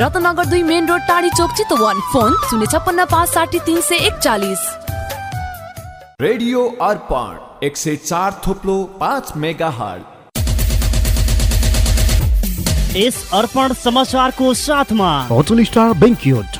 रत्नगर दुई main road टाढी चोक Chitwan. Phone शून्य छप्पन्न पाँच साठी तिन सय एकचालिस। रेडियो अर्पण एक सय चार थोप्लो पाँच मेगा हल यस अर्पण समाचारको साथमा। होटल स्टार बेङ्क्युट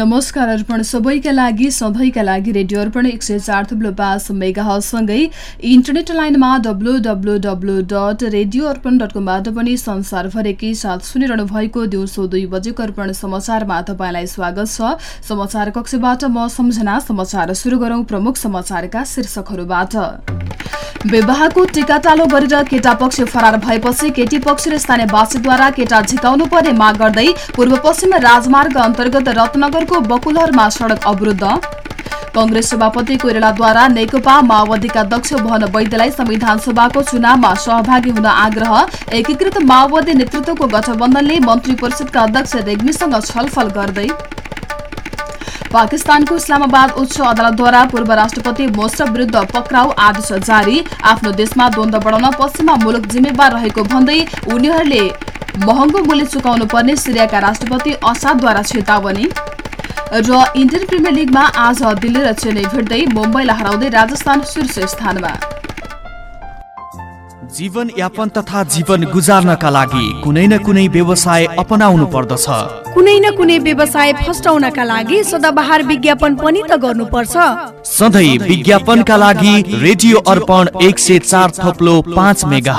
नमस्कार अर्पण सबैका लागि सधैँका लागि रेडियो अर्पण एक सय चार थुप्लो पाँच मेगासँगै इन्टरनेट लाइनमा W W W dot radio Arpan dot कमबाट पनि संसारभरिकै साथ सुनिरहनु भएको दिउँसो दुई बजेको अर्पण समाचारमा तपाईँलाई स्वागत छ। समाचार कक्षबाट म सम्झना समाचार सुरु गरौं प्रमुख समाचारका शीर्षकहरूबाट। विवाहको टिकाटालो गरेर केटा पक्ष फरार भएपछि केटी पक्ष र स्थानीयवासीद्वारा केटा झिकाउनु पर्ने माग गर्दै पूर्व पश्चिम राजमार्ग अन्तर्गत रत्नगरको बकुलहरमा सड़क अवरुद्ध। कंग्रेस सभापति कोइरालाद्वारा नेकपा माओवादीका अध्यक्ष भवन वैद्यलाई संविधान सभाको चुनावमा सहभागी हुन आग्रह। एकीकृत माओवादी नेतृत्वको गठबन्धनले मन्त्री परिषदका अध्यक्ष रेग्मीसँग छलफल गर्दै। पाकिस्तानको इस्लामाबाद उच्च अदालतद्वारा पूर्व राष्ट्रपति मोसरफ विरूद्ध पक्राउ आदेश जारी। आफ्नो देशमा द्वन्द बढाउन पश्चिमा मुलुक जिम्मेवार रहेको भन्दै उनीहरूले महँगो मूल्य चुकाउनु पर्ने सिरियाका राष्ट्रपति असादद्वारा चेतावनी। र इन्डियन प्रिमियर लिगमा आज दिल्ली र चेन्नई भेट्दै मुम्बईलाई हराउँदै राजस्थान शीर्ष स्थानमा। जीवन यापन तथा जीवन गुजार्नका लागि कुनै न कुनै व्यवसाय अपनाउनु पर्दछ। कुनै न कुनै व्यवसाय फस्टाउनका लागि सदाबहार विज्ञापन पनि त गर्नुपर्छ। सधैँ विज्ञापनका लागि रेडियो अर्पण एक सय चार थप्लो पाँच मेगा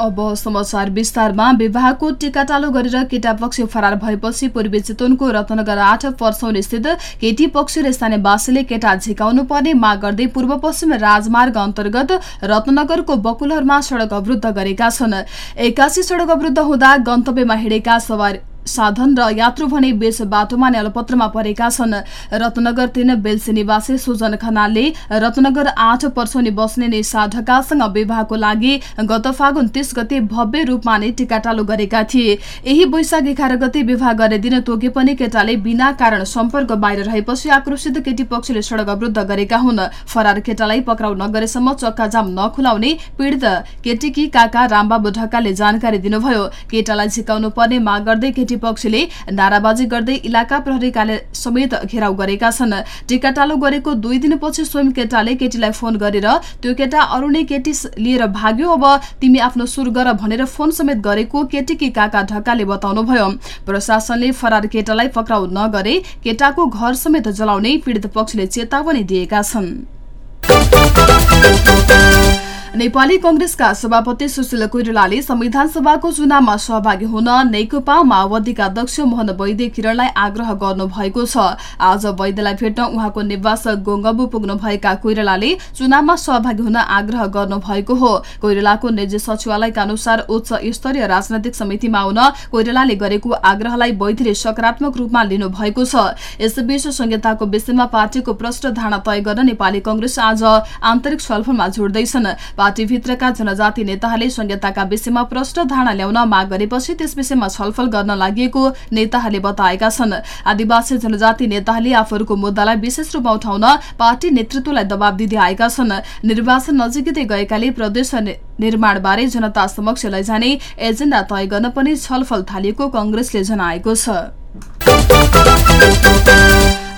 अब समाचार विस्तारमा। विवाहको टिकाटालो गरेर केटा पक्ष फरार भएपछि पूर्वी चितवनको रत्नगर आठ पर्सौन स्थित केटी पक्ष र स्थानीयवासीले केटा झिकाउनु पर्ने माग गर्दै पूर्व पश्चिम राजमार्ग अन्तर्गत रत्नगरको बकुलहरमा सड़क अवरुद्ध गरेका छन्। एक्कासी सड़क अवरुद्ध हुँदा गन्तव्यमा हिँडेका सवार साधन र यात्रु भने बेच बाटोमा नै अलपत्रमा परेका छन्। रत्नगर तीन बेल्सी निवासी सुजन खनालले रत्नगर आठ पर्सौनी बस्ने निशा ढकासँग विवाहको लागि गत फागुन तीस गते भव्य रूपमा नै टिकाटालो गरेका थिए। यही वैशाख एघार गते विवाह गर्ने दिन तोके पनि केटाले बिना कारण सम्पर्क बाहिर रहेपछि आक्रोशित केटी पक्षले सड़क अवरुद्ध गरेका हुन्। फरार केटालाई पक्राउ नगरेसम्म चक्काजाम नखुलाउने पीड़ित केटीकी काका रामबाबु ढकालले जानकारी दिनुभयो। केटालाई झिकाउनु पर्ने माग गर्दै केटी पक्षले नाराबाजी गर्दै इलाका प्रहरी कार्य समेत घेराउ गरेका छन्। टिकाटालो गरेको दुई दिनपछि स्वयं केटाले केटीलाई फोन गरेर त्यो केटा अरू नै केटी लिएर भाग्यो अब तिमी आफ्नो सुर गर भनेर फोन समेत गरेको केटीकी काका ढकाले बताउनुभयो। प्रशासनले फरार केटालाई पक्राउ नगरे केटाको घर समेत जलाउने पीड़ित पक्षले चेतावनी दिएका छन्। नेपाली कंग्रेसका सभापति सुशील कोइरालाले संविधान सभाको चुनावमा सहभागी हुन नेकपा माओवादीका अध्यक्ष मोहन वैद्य किरणलाई आग्रह गर्नु भएको छ। आज वैद्यलाई भेट्न उहाँको निवास गोङ्गबु पुग्नु भएका कोइरालाले चुनावमा सहभागी हुन आग्रह गर्नु भएको हो। कोइरालाको निजी सचिवालयका अनुसार उच्च स्तरीय राजनैतिक समितिमा आउन कोइरालाले गरेको आग्रहलाई वैद्यले सकारात्मक रूपमा लिनु भएको छ। यसबीच संहिताको विषयमा पार्टीको प्रष्ट धारणा तय गर्न नेपाली कंग्रेस आज आन्तरिक छलफलमा जोड्दैछन्। पार्टीभित्रका जनजाति नेताहरूले संहिताका विषयमा प्रष्ट धारणा ल्याउन माग गरेपछि त्यस विषयमा छलफल गर्न लागि नेताहरूले बताएका छन्। आदिवासी जनजाति नेताहरूले आफूहरूको मुद्दालाई विशेष रूपमा उठाउन पार्टी नेतृत्वलाई दबाव दिँदै आएका छन्। निर्वाचन नजिकै गएकाले प्रदेश निर्माणबारे जनता समक्ष लैजाने एजेण्डा तय गर्न पनि छलफल थालिएको कंग्रेसले जनाएको छ।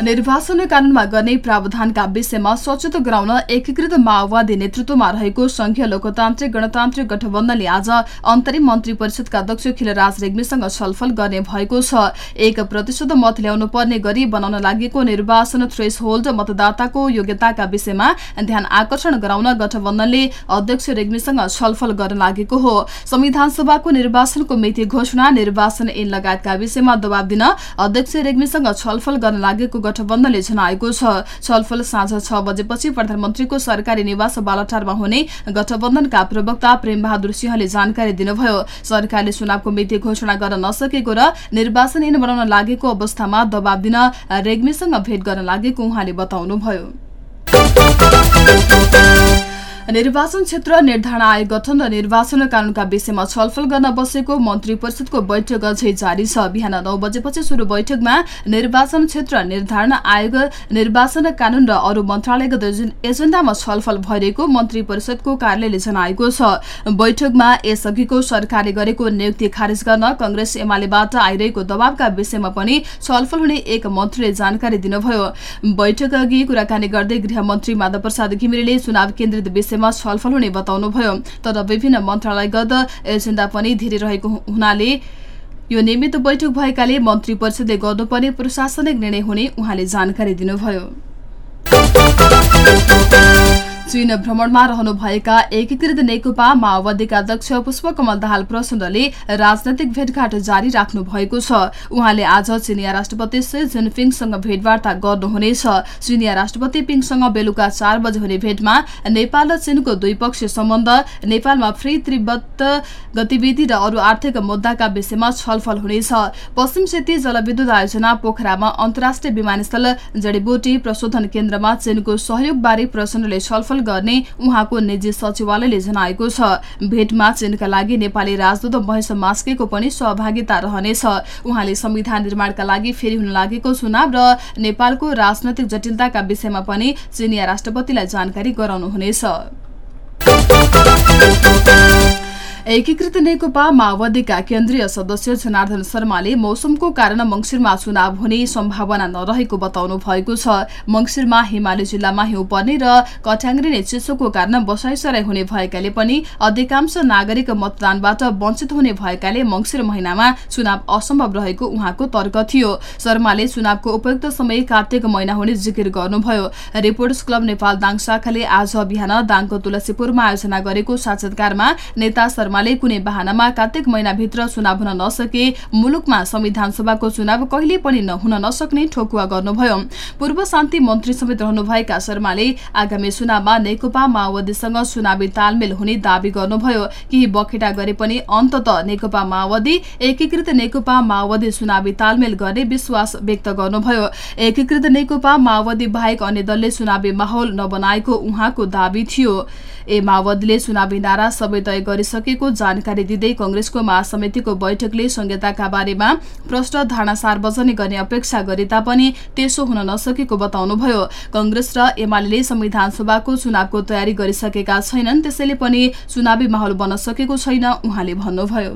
निर्वाचन कानूनमा गर्ने प्रावधानका विषयमा सचेत गराउन एकीकृत माओवादी नेतृत्वमा रहेको संघीय लोकतान्त्रिक गणतान्त्रिक गठबन्धनले आज अन्तरिम मन्त्री परिषदका अध्यक्ष खिलराज रेग्मीसँग छलफल गर्ने भएको छ। एक प्रतिशत मत ल्याउनु पर्ने गरी बनाउन लागेको निर्वाचन थ्रेस होल्ड मतदाताको योग्यताका विषयमा ध्यान आकर्षण गराउन गठबन्धनले अध्यक्ष रेग्मीसँग छलफल गर्न लागेको हो। संविधान सभाको निर्वाचनको मिति घोषणा निर्वाचन ऐन लगायतका विषयमा दबाव दिन अध्यक्ष रेग्मीसँग छलफल गर्न लागेको गठबन्धनले जनाएको छ। छलफल साँझ छ बजेपछि प्रधानमन्त्रीको सरकारी निवास बालाटारमा हुने गठबन्धनका प्रवक्ता प्रेम बहादुर सिंहले जानकारी दिनुभयो। सरकारले चुनावको मिति घोषणा गर्न नसकेको र निर्वाचन ऐन बनाउन लागेको अवस्थामा दबाव दिन रेग्मीसँग भेट गर्न लागेको उहाँले बताउनुभयो। निर्वाचन क्षेत्र निर्धारण आयोग गठन र निर्वाचन कानूनका विषयमा छलफल गर्न बसेको मन्त्री परिषदको बैठक अझै जारी छ। बिहान नौ बजेपछि शुरू बैठकमा निर्वाचन क्षेत्र निर्धारण आयोग निर्वाचन कानून र अरू मन्त्रालयगत एजेण्डामा छलफल भइरहेको मन्त्री परिषदको कार्यालयले जनाएको छ। बैठकमा यसअघिको सरकारले गरेको नियुक्ति खारेज गर्न कंग्रेस एमालेबाट आइरहेको दबावका विषयमा पनि छलफल हुने एक मन्त्रीले जानकारी दिनुभयो। बैठक अघि कुराकानी गर्दै गृहमन्त्री माधव प्रसाद घिमिरेले चुनाव केन्द्रित विषयमा छलफल हुने बताउनुभयो। तर विभिन्न मन्त्रालयगत एजेण्डा पनि धेरै रहेको हुनाले यो नियमित बैठक भएकाले मन्त्री परिषदले गर्नुपर्ने प्रशासनिक निर्णय हुने उहाँले जानकारी दिनुभयो। चीन भ्रमणमा रहनुभएका एकीकृत नेकपा माओवादीका अध्यक्ष पुष्पकमल दाहाल प्रचण्डले राजनैतिक भेटघाट जारी राख्नु भएको छ। उहाँले आज चिनिया राष्ट्रपति सी जिनपिङसँग भेटवार्ता गर्नुहुनेछ। चिनिया राष्ट्रपति पिङसँग बेलुका चार बजे हुने भेटमा नेपाल र चीनको द्विपक्षीय सम्बन्ध नेपालमा फ्री तिब्बत गतिविधि र अरू आर्थिक मुद्दाका विषयमा छलफल हुनेछ। पश्चिम सेती जलविद्युत आयोजना पोखरामा अन्तर्राष्ट्रिय विमानस्थल जडीबुटी प्रशोधन केन्द्रमा चीनको सहयोगबारे प्रचण्डले छलफल गर्ने उहाँको निजी सचिवालयले जनाएको छ। भेटमा चीनका लागि नेपाली राजदूत महेश मास्केको पनि सहभागिता रहनेछ। उहाँले संविधान निर्माणका लागि फेरि हुन लागेको चुनाव र नेपालको राजनैतिक जटिलताका विषयमा पनि चिनिया राष्ट्रपतिलाई जानकारी गराउनुहुनेछ। एकीकृत नेकपा माओवादीका केन्द्रीय सदस्य जनार्दन शर्माले मौसमको कारण मंगिरमा चुनाव हुने सम्भावना नरहेको बताउनु भएको छ। मंगिरमा हिमाली जिल्लामा हिउँ पर्ने र कठ्याङ्ग्रिने चिसोको कारण बसाइसराई हुने भएकाले पनि अधिकांश नागरिक मतदानबाट वञ्चित हुने भएकाले मंगिर महिनामा चुनाव असम्भव रहेको उहाँको तर्क थियो। शर्माले चुनावको उपयुक्त समय कार्तिक महिना हुने जिकिर गर्नुभयो। रिपोर्टर्स क्लब नेपाल दाङ शाखाले आज बिहान दाङको तुलसीपुरमा आयोजना गरेको साक्षात्कारमा नेता शर्माले कुनै बहानामा कार्तिक महिनाभित्र चुनाव हुन नसके मुलुकमा संविधान सभाको चुनाव कहिले पनि हुन नसक्ने ठोकुवा गर्नुभयो। पूर्व शान्ति मन्त्री समेत रहनुभएका शर्माले आगामी चुनावमा नेकपा माओवादीसँग चुनावी तालमेल हुने दावी गर्नुभयो। केही बखेटा गरे पनि अन्तत नेकपा माओवादी एकीकृत नेकपा माओवादी चुनावी तालमेल गर्ने विश्वास व्यक्त गर्नुभयो। एकीकृत नेकपा माओवादी बाहेक अन्य दलले चुनावी माहौल नबनाएको उहाँको दावी थियो। ए माओवादीले चुनावी नारा सबै तय गरिसकेको जानकारी दिँदै कंग्रेसको महासमितिको बैठकले संहिताका बारेमा प्रष्ट धारणा सार्वजनिक गर्ने अपेक्षा गरे तापनि त्यसो हुन नसकेको बताउनुभयो। कंग्रेस र एमाले संविधान सभाको चुनावको तयारी गरिसकेका छैनन् त्यसैले पनि चुनावी माहौल बन्न सकेको छैन उहाँले भन्नुभयो।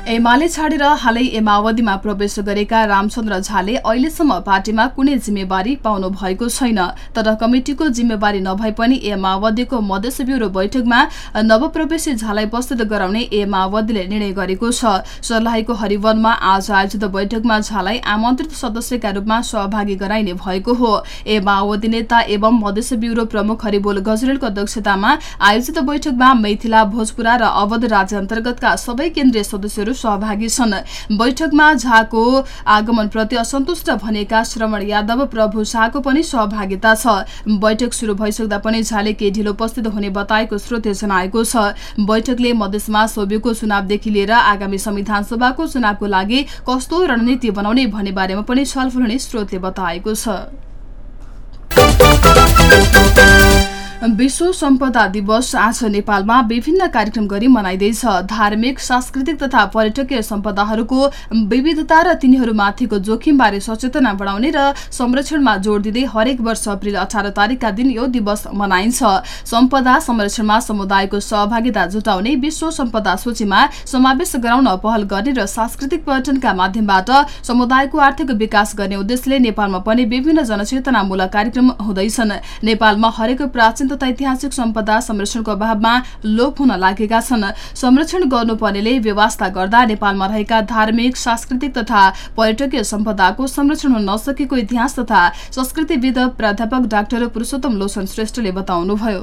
एमाले छाडेर हालै एमावधिमा प्रवेश गरेका रामचन्द्र झाले अहिलेसम्म पार्टीमा कुनै जिम्मेवारी पाउनु भएको छैन। तर कमिटिको जिम्मेवारी नभए पनि ए माओवादीको मधेस ब्युरो बैठकमा नवप्रवेशी झालाई उपस्थित गराउने ए माओवादीले निर्णय गरेको छ। सर्लाहीको हरिवनमा आज आयोजित बैठकमा झालाई आमन्त्रित सदस्यका रूपमा सहभागी गराइने भएको हो। ए माओवादी नेता एवं मधेस ब्युरो प्रमुख हरिबोल गजरेलको अध्यक्षतामा आयोजित बैठकमा मैथिला भोजपुरा र अवध राज्य अन्तर्गतका सबै केन्द्रीय सदस्यहरू सहभागी छन् बैठकमा झाको आगमनप्रति असन्तुष्ट भनेका श्रवण यादव प्रभु शाहको पनि सहभागिता छ। बैठक शुरू भइसक्दा पनि झाले केही ढिलो उपस्थित हुने बताएको स्रोतले जनाएको छ। बैठकले मधेसमा सोभिको चुनावदेखि लिएर आगामी संविधान सभाको चुनावको लागि कस्तो रणनीति बनाउने भन्ने बारेमा पनि छलफल हुने स्रोतले बताएको छ। विश्व सम्पदा दिवस आज नेपालमा विभिन्न कार्यक्रम गरी मनाइँदैछ। धार्मिक सांस्कृतिक तथा पर्यटकीय सम्पदाहरूको विविधता र तिनीहरूमाथिको जोखिमबारे सचेतना बढाउने र संरक्षणमा जोड़ दिँदै हरेक वर्ष अप्रेल अठार तारिकका दिन यो दिवस मनाइन्छ। सम्पदा संरक्षणमा समुदायको सहभागिता जुटाउने विश्व सम्पदा सूचीमा समावेश गराउन पहल गर्ने र सांस्कृतिक पर्यटनका माध्यमबाट समुदायको आर्थिक विकास गर्ने उद्देश्यले नेपालमा पनि विभिन्न जनचेतनामूलक कार्यक्रम हुँदैछन्। नेपालमा हरेक प्राचीन तथा ऐतिहासिक सम्पदा संरक्षणको अभावमा लोप हुन लागेका छन्। संरक्षण गर्नुपर्नेले व्यवस्था गर्दा नेपालमा रहेका धार्मिक सांस्कृतिक तथा पर्यटकीय सम्पदाको संरक्षण हुन नसकेको इतिहास तथा संस्कृतिविद प्राध्यापक डाक्टर पुरूषोत्तम लोसन श्रेष्ठले बताउनुभयो।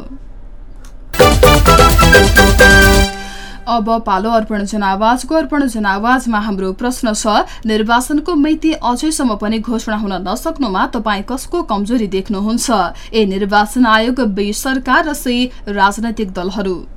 अब पालो अर्पण जनावाजको अर्पण जनावाजमा हाम्रो प्रश्न छ निर्वाचनको मिति अझैसम्म पनि घोषणा हुन नसक्नुमा तपाईँ कसको कमजोरी देख्नुहुन्छ? ए निर्वाचन आयोग बी सरकार र सी राजनैतिक दलहरू।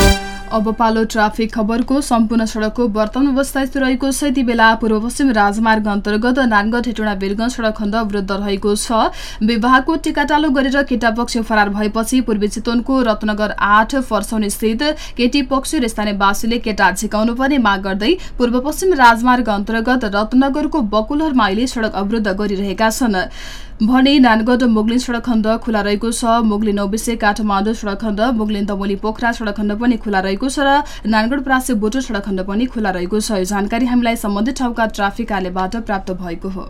अब पालो ट्राफिक खबरको सम्पूर्ण सड़कको वर्तमान अवस्था यस्तो रहेको छ। यति बेला पूर्व पश्चिम राजमार्ग अन्तर्गत नानगढ हेटोडा वीरगंज सड़क खण्ड अवरुद्ध रहेको छ। विवाहको टिकाटालो गरेर केटा पक्ष फरार भएपछि पूर्वी चितवनको रत्नगर आठ फर्सौनी स्थित केटी पक्ष र स्थानीयवासीले केटा झिकाउनु पर्ने माग गर्दै पूर्व पश्चिम राजमार्ग अन्तर्गत रत्नगरको बकुलहरमा अहिले सड़क अवरुद्ध गरिरहेका छन्। भने नानगढ मुगलिन सड़क खण्ड खुला रहेको छ। मुगलिन नौबिसे काठमाडौँ सड़क खण्ड मुगलिन तमोली पोखरा सड़क खण्ड पनि खुला रहेको छ र नानगढ प्रासे बोटो सड़क खण्ड पनि खुला रहेको छ। यो जानकारी हामीलाई सम्बन्धित ठाउँका ट्राफिक कार्यबाट प्राप्त भएको हो।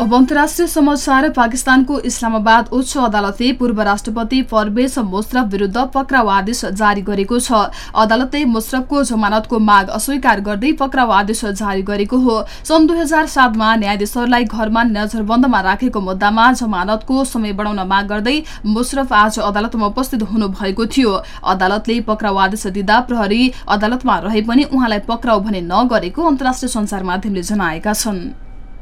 अब अन्तर्राष्ट्रिय समाचार पाकिस्तानको इस्लामाबाद उच्च अदालतले पूर्व राष्ट्रपति परवेज मुशरफ विरूद्ध पक्राउ आदेश जारी गरेको छ। अदालतले मुशरफको जमानतको माग अस्वीकार गर्दै पक्राउ आदेश जारी गरेको हो। सन् दुई हजार सातमा न्यायाधीशहरूलाई घरमा नजरबन्दमा राखेको मुद्दामा जमानतको समय बढाउन माग गर्दै मुशरफ आज अदालतमा उपस्थित हुनु भएको थियो। अदालतले पक्राउ आदेश दिँदा प्रहरी अदालतमा रहे पनि उहाँलाई पक्राउ भने नगरेको अन्तर्राष्ट्रिय संचार माध्यमले जनाएका छन्।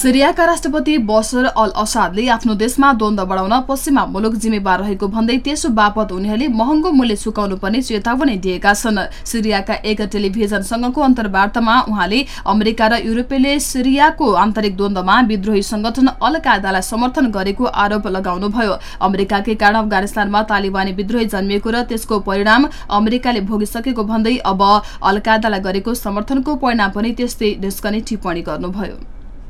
सिरियाका राष्ट्रपति बसर अल असादले आफ्नो देशमा द्वन्द्व बढाउन पश्चिमा मुलुक जिम्मेवार रहेको भन्दै त्यसो बापत उनीहरूले महँगो मूल्य चुकाउनु पर्ने चेतावनी दिएका छन्। सिरियाका एक टेलिभिजनसँगको अन्तर्वार्तामा उहाँले अमेरिका र युरोपले सिरियाको आन्तरिक द्वन्द्वमा विद्रोही संगठन अल कायदालाई समर्थन गरेको आरोप लगाउनुभयो। अमेरिकाकै कारण अफगानिस्तानमा तालिबानी विद्रोही जन्मिएको र त्यसको परिणाम अमेरिकाले भोगिसकेको भन्दै अब अल कायदालाई गरेको समर्थनको परिणाम पनि त्यस्तै निस्कने टिप्पणी गर्नुभयो।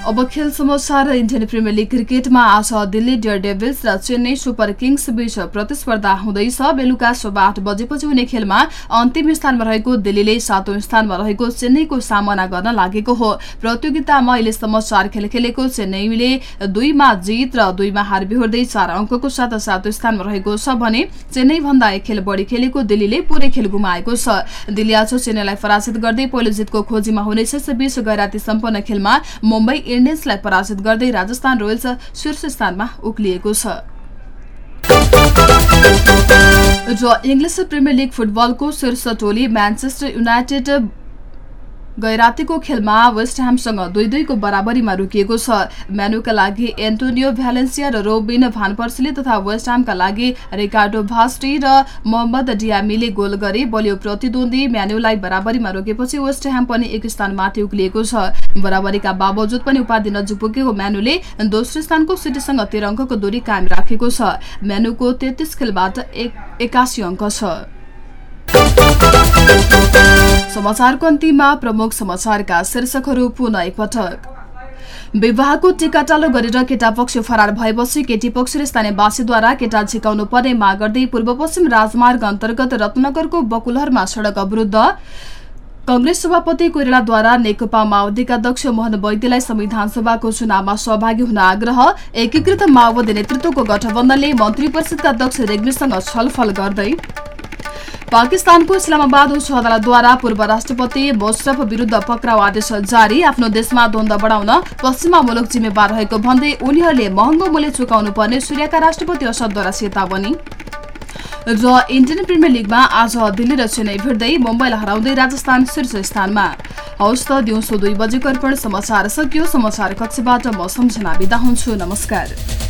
अब खेल समाचार इन्डियन प्रिमियर लिग क्रिकेटमा आज दिल्ली डियर डेभिल्स र चेन्नई सुपर किङ्स बीच प्रतिस्पर्धा हुँदैछ बेलुका सभा आठ बजेपछि हुने खेलमा अन्तिम स्थानमा रहेको दिल्लीले सातौं स्थानमा रहेको चेन्नईको सामना गर्न लागेको हो प्रतियोगितामा अहिलेसम्म चार खेल खेलेको चेन्नईले दुईमा जित र दुईमा हार बिहोर्दै चार अङ्कको साथ सातौं स्थानमा रहेको छ भने चेन्नई भन्दा एक खेल बढी खेलेको दिल्लीले पूरै खेल गुमाएको छ दिल्ली आज चेन्नईलाई पराजित गर्दै पहिलो जितको खोजीमा हुनेछ यसैबीच गैराती सम्पन्न खेलमा मुम्बई इन्डियन्सलाई पराजित गर्दै राजस्थान रोयल्स शीर्ष स्थानमा उक्लिएको छ। र इङ्ग्लिस प्रिमियर लिग फुटबलको शीर्ष टोली म्यान्चेस्टर युनाइटेड गैरातीको खेलमा वेस्ट ह्यामसँग दुई दुईको बराबरीमा रोकिएको छ। म्यानुका लागि एन्टोनियो भ्यालेन्सिया र रोबिन भानपर्सीले तथा वेस्ट ह्यामका लागि रिकार्डो भास्टी र मोहम्मद डियामीले गोल गरे। बलियो प्रतिद्वन्दी म्यानुलाई बराबरीमा रोकेपछि वेस्ट ह्याम पनि एक स्थान माथि उक्लिएको छ। बराबरीका बावजुद पनि उपाधि नजिक पुगेको म्यानुले दोस्रो स्थानको सिटीसँग तेह्र अङ्कको दूरी कायम राखेको छ। म्यानुको तेत्तिस खेलबाट एकासी अङ्क छ। समाचारको अन्तिममा प्रमुख समाचारका शीर्षकहरू पुनः एकपटक। विवाहको टिकाटालो गरेर केटा पक्ष फरार भएपछि केटी पक्षले स्थानीयवासीद्वारा केटा झिकाउनु पर्ने माग गर्दै पूर्व पश्चिम राजमार्ग अन्तर्गत रत्नगरको बकुलहरमा सड़क अवरुद्ध। कंग्रेस सभापति कोइरालाद्वारा नेकपा माओवादीका अध्यक्ष मोहन वैद्यलाई संविधान सभाको चुनावमा सहभागी हुन आग्रह। एकीकृत माओवादी नेतृत्वको गठबन्धनले मन्त्री परिषदका अध्यक्ष रेग्मीसँग छलफल गर्दै। पाकिस्तानको इस्लामाबाद उच्च अदालतद्वारा पूर्व राष्ट्रपति मोशरफ विरूद्ध पक्राउ आदेश जारी। आफ्नो देशमा द्वन्द्व बढाउन पश्चिमा मुलुक जिम्मेवार रहेको भन्दै उनीहरूले महँगो मूल्य चुकाउनु पर्ने सूर्यका राष्ट्रपति असदद्वारा चेतावनी। र इन्डियन प्रिमियर लिगमा आज दिल्ली र चेन्नई भिड्दै मुम्बईलाई हराउँदै राजस्थान शीर्ष स्थानमा। हौस् त दिउँसो दुई बजेको अर्पण समाचार सकियो। समाचार कक्षबाट म सम्झना बिदा हुन्छु। नमस्कार।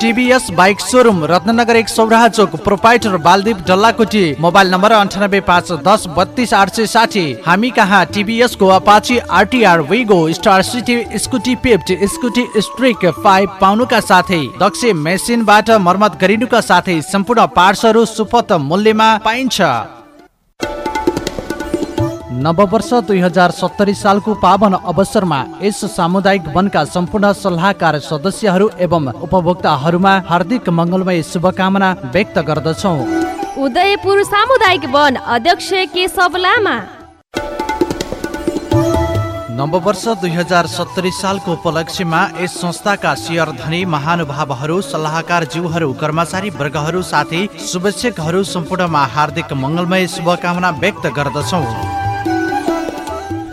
टिभीएस बाइक सोरुम रत्नगर एक सौराहा चोक proprietor Baldip Dallakoti mobile number अन्ठानब्बे पाँच दस बत्तिस आठ सय साठी। हामी कहाँ? टिभीएस को Apache RTR Wego Star City Scooty Pep Scooty Streak five पाउनुका साथै दक्ष मेसिनबाट मर्मत गरिनुका साथै सम्पूर्ण पार्ट्सहरू सुपथ मूल्यमा पाइन्छ। नववर्ष दुई हजार सत्तरी सालको पावन अवसरमा यस सामुदायिक वनका सम्पूर्ण सल्लाहकार सदस्यहरू एवं उपभोक्ताहरूमा हार्दिक मङ्गलमय शुभकामना व्यक्त गर्दछौ। उदयपुर सामुदायिक वन अध्यक्ष केशव लामा। नववर्ष दुई हजार सत्तरी सालको उपलक्ष्यमा यस संस्थाका सेयर धनी महानुभावहरू सल्लाहकार जीवहरू कर्मचारी वर्गहरू साथै शुभेच्छकहरू सम्पूर्णमा हार्दिक मङ्गलमय शुभकामना व्यक्त गर्दछौँ।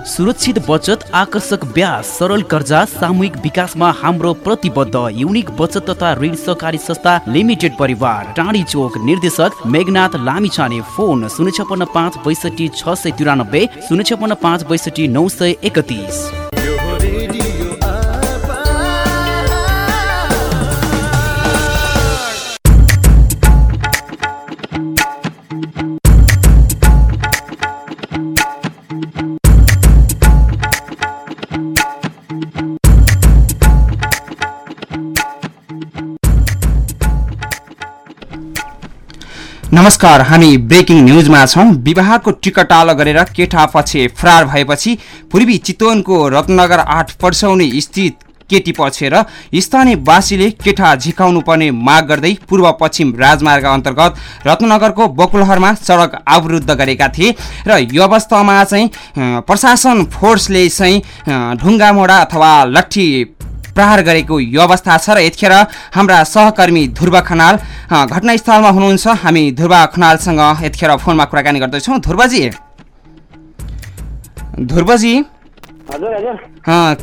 सुरक्षित बचत आकर्षक ब्याज सरल कर्जा सामूहिक विकासमा हाम्रो प्रतिबद्ध युनिक बचत तथा ऋण सहकारी संस्था लिमिटेड परिवार। टाढी चोक निर्देशक मेघनाथ लामिछाने फोन शून्य छपन्न पाँच बैसठी छ सय तिरानब्बे शून्य छपन्न पाँच बैसठी नौ सय एकतिस। नमस्कार हामी ब्रेकिङ न्युजमा छौँ। विवाहको टिकट आलो गरेर केटा पछि फरार भएपछि पूर्वी चितवनको रत्नगर आठ पर्सौनी स्थित केटी पछेर स्थानीयवासीले केटा झिकाउनु पर्ने माग गर्दै पूर्व पश्चिम राजमार्ग अन्तर्गत रत्नगरको बकुलहरमा सडक अवरुद्ध गरेका थिए र यो अवस्थामा चाहिँ प्रशासन फोर्सले चाहिँ अँ, ढुङ्गा मोडा अथवा लट्ठी प्रहार गरेको यो अवस्था छ र यतिखेर हाम्रा सहकर्मी ध्रुव खनाल घटनास्थलमा हुनुहुन्छ। हामी ध्रुव खनालसँग यतिखेर फोनमा कुराकानी गर्दैछौँ। ध्रुवजी। ध्रुवजी।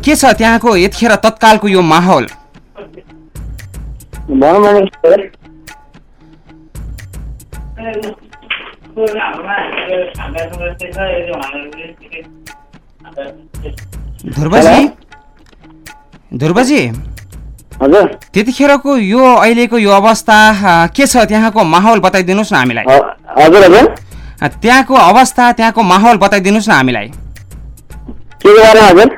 के छ त्यहाँको यतिखेर तत्कालको यो माहौल? ध्रुवजी। ध्रुवजी हजुर। त्यतिखेरको यो अहिलेको यो अवस्था के छ त्यहाँको माहौल बताइदिनुहोस् न हामीलाई। हजुर हजुर। त्यहाँको अवस्था त्यहाँको माहौल बताइदिनुहोस् न हामीलाई। के हजुर?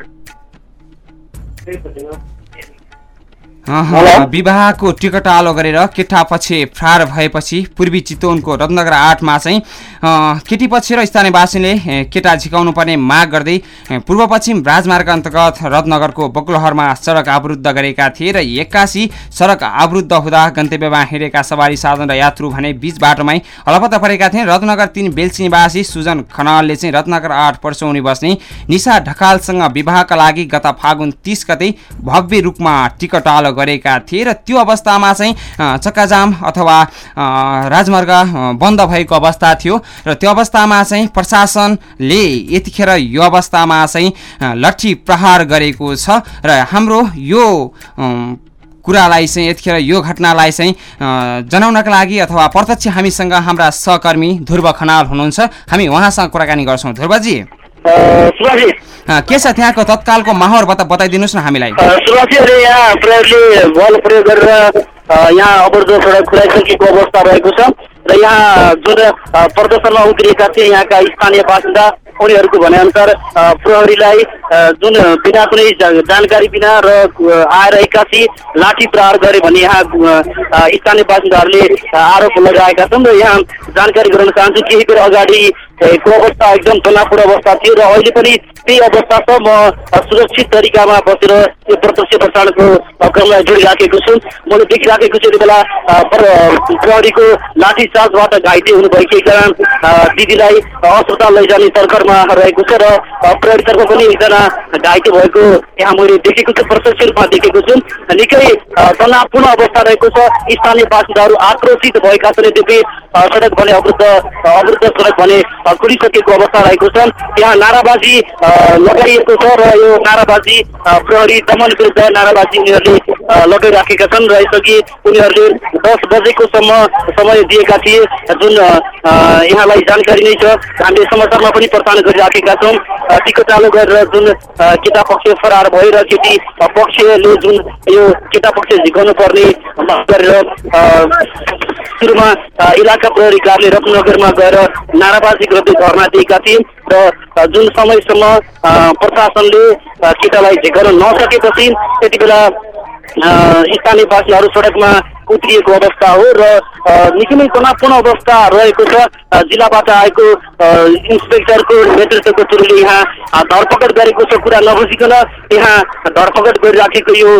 विवाहको टिकट आलो गरेर केटा पछि फरार भएपछि पूर्वी चितवनको रत्नगर आठमा चाहिँ अँ, केटी पछि र स्थानीयवासीले केटा झिकाउनु पर्ने माग गर्दै ए, पूर्व पश्चिम राजमार्ग अन्तर्गत रत्नगरको बकुलहरमा सडक अवरुद्ध गरेका थिए र एक्कासी सडक अवरुद्ध हुँदा गन्तव्यमा हिँडेका सवारी साधन र यात्रु भने बीच बाटोमै अलपत्ता परेका थिए। रत्नगर तिन बेल्ची निवासी सुजन खनालले चाहिँ रत्नगर आठ पर्सौनी बस्ने निशा ढकालसँग विवाहका लागि गत फागुन तिस गते भव्य रूपमा टिकट आलो गरेका थिए र त्यो अवस्थामा चाहिँ चक्काजाम अथवा राजमार्ग बन्द भएको अवस्था थियो र त्यो अवस्थामा चाहिँ प्रशासनले यतिखेर यो अवस्थामा चाहिँ लट्ठी प्रहार गरेको छ र हाम्रो यो कुरालाई चाहिँ यतिखेर यो घटनालाई चाहिँ जनाउनका लागि अथवा प्रत्यक्ष हामीसँग हाम्रा सहकर्मी ध्रुव खनाल हुनुहुन्छ। हामी उहाँसँग कुराकानी गर्छौँ। ध्रुवजी। के छ त्यहाँको तत्कालको माहौल बता बताइदिनुहोस् न हामीलाई। सुरक्षीहरूले यहाँ प्रहरीले बल प्रयोग गरेर यहाँ अवरुद्ध सडक खुलाइसकेको अवस्था रहेको छ र यहाँ जुन प्रदर्शनमा उत्रिएका थिए यहाँका स्थानीय बासिन्दा उनीहरूको भनाइअनुसार अ, प्रहरीलाई जुन बिना कुनै जानकारी बिना र आएर एक्कासी लाठी प्रहार गरे भन्ने यहाँ स्थानीय बासिन्दाहरूले आरोप लगाएका छन् र यहाँ जानकारी गराउन चाहन्छु केही बेर अगाडि को अवस्था एकदम तनावपूर्ण अवस्था थियो र अहिले पनि त्यही अवस्था छ। म सुरक्षित तरिकामा बसेर यो प्रत्यक्ष प्रसारणको क्रमलाई जोडिराखेको छु। मैले देखिराखेको छु यति बेला प्रहरीको लाठी चार्जबाट घाइते हुनुभएकी अ, दिदीलाई अस्पताल लैजाने तर्करमा रहेको छ र प्रहरीतर्फ पनि एकजना घाइते भएको यहाँ मैले देखेको छु प्रत्यक्ष रूपमा देखेको छु। निकै तनावपूर्ण अवस्था रहेको छ। स्थानीय बासिन्दाहरू आक्रोशित भएका छन् यद्यपि सडक भने अवरुद्ध अवरुद्ध सडक भने खुलिसकेको अवस्था रहेको छ। यहाँ नाराबाजी लगाइएको छ र यो नाराबाजी प्रहरी दमन विरुद्ध नाराबाजी उनीहरूले लगाइराखेका छन् र यसअघि उनीहरूले दस बजेको सम्म समय दिएका थिए। जुन यहाँलाई जानकारी नै छ हामीले समाचारमा पनि प्रसारण गरिराखेका छौँ। टिकट गरेर जुन अ, केटा पक्ष फरार भएर केटी पक्षले जुन यो केटा पक्ष झिकाउनु पर्ने गरेर सुरुमा इलाका प्रहरी कार्यालय रत्नगरमा गएर नाराबाजी गर्दै धर्ना दिएका थिए र जुन समयसम्म प्रशासनले केटालाई झिकाउन नसकेपछि त्यति बेला अ, स्थानीय वासीहरू सडकमा उत्रिएको अवस्था हो र निकै नै तनावपूर्ण अवस्था रहेको छ। जिल्लाबाट आएको इन्सपेक्टरको नेतृत्वको टोलीले यहाँ धरपकड गरेको छ कुरा नबुझिकन यहाँ धरपकड गरिराखेको यो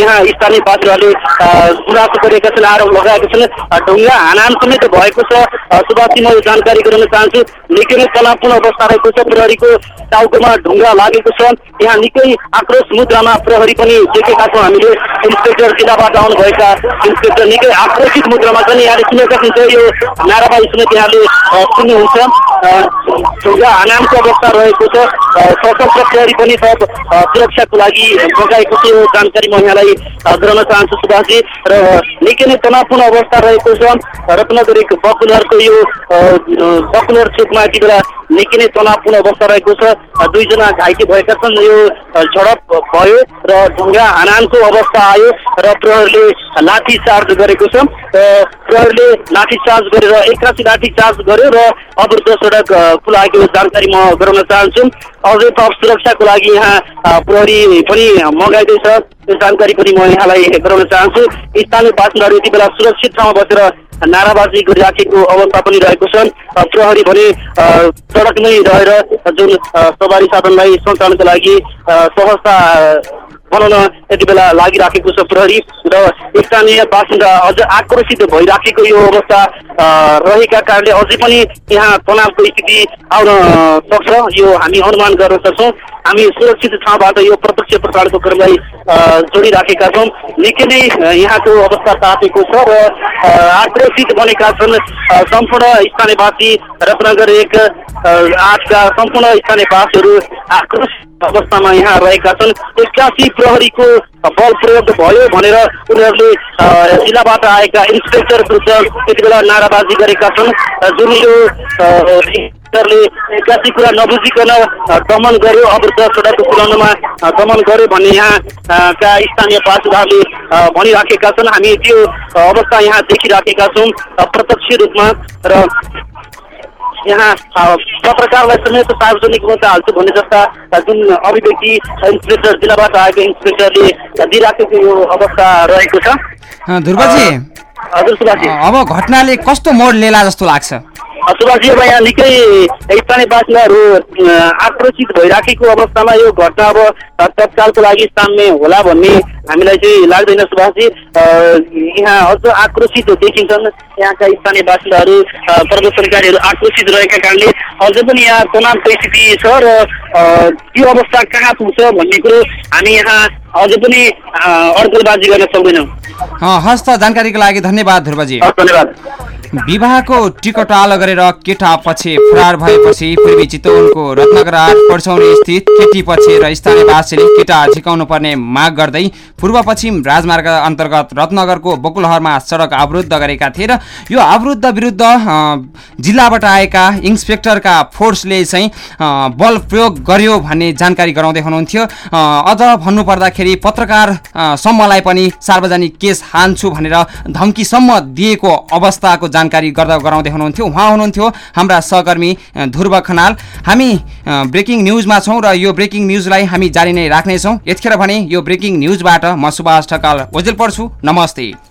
यहाँ स्थानीय वासीहरूले अ, गुनासो गरेका छन् आरोप लगाएका छन्। ढुङ्गा हानान समेत भएको छ। अ, सुभाषजी म यो जानकारी गराउन चाहन्छु निकै नै तनावपूर्ण अवस्था रहेको छ। प्रहरीको टाउकोमा ढुङ्गा लागेको छ। यहाँ निकै आक्रोश मुद्रामा प्रहरी पनि देखेका छौँ। हामीले इन्सपेक्टर जिल्लाबाट आउनुभएका इन्सपेक्टर निकै आक्रोशित मुद्रामा छन् यहाँले सुनेका छन् यो नाराबाजी समेत यहाँले सुन्नुहुन्छ ढुङ्गा हानामको अवस्था रहेको छ। सशस्त्र प्रहरी पनि सब सुरक्षाको लागि बगाएको छ यो जानकारी म यहाँलाई गराउन चाहन्छु सुभाषजी। र निकै नै तनावपूर्ण अवस्था रहेको छ। रत्नगर बकुलरको यो बकुलर चोकमा यति बेला निकै नै तनावपूर्ण अवस्था रहेको छ। दुईजना घाइते भएका छन्। यो झडप भयो। र ढुङ्गा हानानको अवस्था आयो। र प्रहरले लाठी चार्ज गरेको छ। प्रहरले लाठी चार्ज गरेर एक्कासी लाठी चार्ज गर्यो र अवरुद्ध सडक खुलाएको जानकारी म गराउन चाहन्छु। अझै थप सुरक्षाको लागि यहाँ प्रहरी पनि मगाइँदैछ। त्यो जानकारी पनि म यहाँलाई गराउन चाहन्छु। स्थानीय बासिन्दाहरू यति बेला सुरक्षित ठाउँमा बसेर नाराबाजी गरिराखेको अवस्था पनि रहेको छ। प्रहरी भने सडकमै रहेर जुन सवारी साधनलाई सञ्चालनको लागि सहजता बनाउन यति बेला लागिराखेको छ प्रहरी र स्थानीय बासिन्दा अझ आक्रोशित भइराखेको यो अवस्था रहेका कारणले अझै पनि यहाँ तनावको स्थिति आउन सक्छ। यो हामी अनुमान गर्न सक्छौँ। हामी सुरक्षित ठाउँबाट यो प्रत्यक्ष प्रसारणको क्रमलाई जोडिराखेका छौँ। निकै नै यहाँको अवस्था तातेको छ र आक्रोशित बनेका छन्। सम्पूर्ण स्थानीयवासी रत्नगर एक आठका सम्पूर्ण स्थानीयवासीहरू आक्रोश अवस्थामा यहाँ रहेका छन्। एक्कासी प्रहरीको बल प्रयोग भयो भनेर उनीहरूले जिल्लाबाट आएका इन्सपेक्टर विरुद्ध त्यति बेला नाराबाजी गरेका छन्। जुन यो एक्कासी कुरा नबुझिकन दमन गर्यो। अवरुद्ध सडक खुलाउनमा दमन गर्यो भन्ने यहाँ अ, का स्थानीय बासिन्दाहरूले अ, भनिराखेका छन्। हामी त्यो अवस्था यहाँ देखिराखेका छौँ प्रत्यक्ष रूपमा। र यहाँ पत्रकारलाई समेत सार्वजनिक रूपमा हाल्छु भन्ने जस्ता जुन अभिव्यक्ति इन्सपेक्टर जिल्लाबाट आएको इन्सपेक्टरले दिइराखेको यो अवस्था रहेको छ। ध्रुवजी हजुर अब घटनाले कस्तो मोड लिएला जस्तो लाग्छ? अ, सुभाषजी अब यहाँ निकै स्थानीय बासिन्दाहरू अ, आक्रोशित भइराखेको अवस्थामा यो घटना अब तत्कालको लागि साम्य होला भन्ने हामीलाई चाहिँ लाग्दैन सुभाषजी यहाँ अझ आक्रोशित देखिन्छन् यहाँका स्थानीय बासिन्दाहरू प्रदर्शनकारीहरू आक्रोशित रहेका कारणले अझ पनि यहाँ तनावको स्थिति छ र त्यो अवस्था कहाँ पुग्छ भन्ने कुरो हामी यहाँ अझै पनि अड्कलबाजी गर्न सक्दैनौँ। हस् त जानकारीको लागि धन्यवाद ध्रुवजी। धन्यवाद। विवाहको टिकट आलो गरेर केटा पछि फरार भएपछि पूर्वी चितवनको रत्नगर आठ स्थित केटी पछि र स्थानीयवासीले केटा झिकाउनु पर्ने माग गर्दै पूर्व पश्चिम राजमार्ग अन्तर्गत रत्नगरको बकुलहरमा सडक अवरुद्ध गरेका थिए र यो अवरुद्ध विरुद्ध जिल्लाबाट आएका इन्सपेक्टरका फोर्सले चाहिँ बल प्रयोग गर्यो भन्ने जानकारी गराउँदै हुनुहुन्थ्यो। अझ भन्नुपर्दाखेरि पत्रकार सम्मलाई पनि सार्वजनिक केस हान्छु भनेर धम्कीसम्म दिएको अवस्थाको जानकारी गर्दा गराउँदै हुनुहुन्थ्यो। उहाँ हुनुहुन्थ्यो हाम्रा सहकर्मी ध्रुव खनाल। हामी ब्रेकिङ न्युजमा छौँ र यो ब्रेकिङ न्युजलाई हामी जारी नै राख्नेछौँ। यतिखेर भने यो ब्रेकिङ न्युजबाट म सुभाष ठकाल ओजेल पर्छु नमस्ते।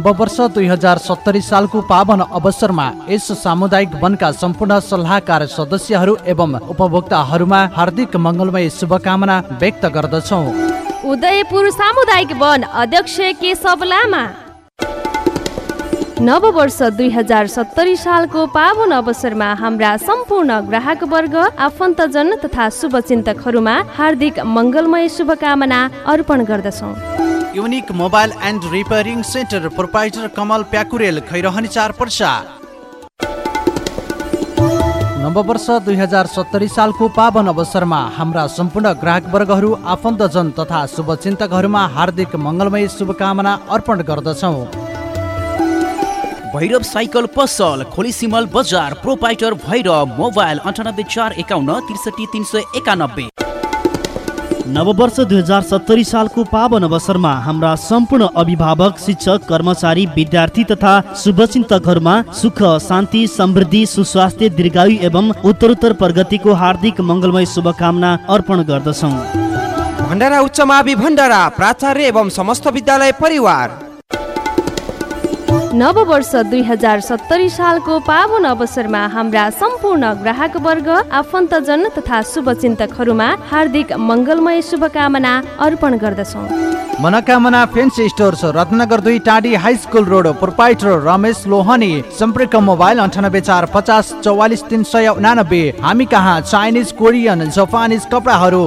नववर्ष दुई हजार सत्तरी सालको पावन अवसरमा यस सामुदायिक वनका सम्पूर्ण सल्लाहकार सदस्यहरू एवं उपभोक्ताहरूमा हार्दिक मङ्गलमय शुभकामना व्यक्त गर्दछौँ। उदयपुर सामुदायिक वन अध्यक्ष केशव लामा। नव वर्ष दुई हजार सत्तरी सालको पावन अवसरमा हाम्रा सम्पूर्ण ग्राहक वर्ग आफन्तजन तथा शुभचिन्तकहरूमा हार्दिक मङ्गलमय शुभकामना अर्पण गर्दछौँ। Unique mobile and repairing centre proprietor Kamal Pyakurel Khairahani चार पर्सा नववर्ष दुई हजार सत्तरी सालको पावन अवसरमा हाम्रा सम्पूर्ण ग्राहक वर्गहरू आफन्तजन तथा शुभचिन्तकहरूमा हार्दिक मङ्गलमय शुभकामना अर्पण गर्दछौँ भैरव साइकल पसल खोली सिमल बजार प्रोपाइटर भैरव मोबाइल अन्ठानब्बे चार एकाउन्न त्रिसठी तिन सय एकानब्बे नववर्ष दुई हजार सत्तरी सालको पावन अवसरमा हाम्रा सम्पूर्ण अभिभावक शिक्षक कर्मचारी विद्यार्थी तथा शुभचिन्तकहरूमा सुख शान्ति समृद्धि सुस्वास्थ्य दीर्घायु एवं उत्तरोत्तर प्रगतिको हार्दिक मङ्गलमय शुभकामना अर्पण गर्दछौँ। भण्डारा उच्च मावि भण्डारा प्राचार्य एवं समस्त विद्यालय परिवार। नव वर्ष दुई हजार सत्तरी सालको पावन अवसरमा हाम्रा सम्पूर्ण ग्राहक वर्ग आफन्तजन तथा शुभचिन्तकहरूमा हार्दिक मङ्गलमय शुभकामना अर्पण गर्दछौँ। मनोकामना फेन्सी स्टोर्स रत्नगर दुई Tadhi high school road proprietor Ramesh Lohani सम्पर्क मोबाइल अन्ठानब्बे चार पचास चौवालिस तिन सय उनानब्बे। हामी कहाँ चाइनिज कोरियन जापानिज कपडाहरू।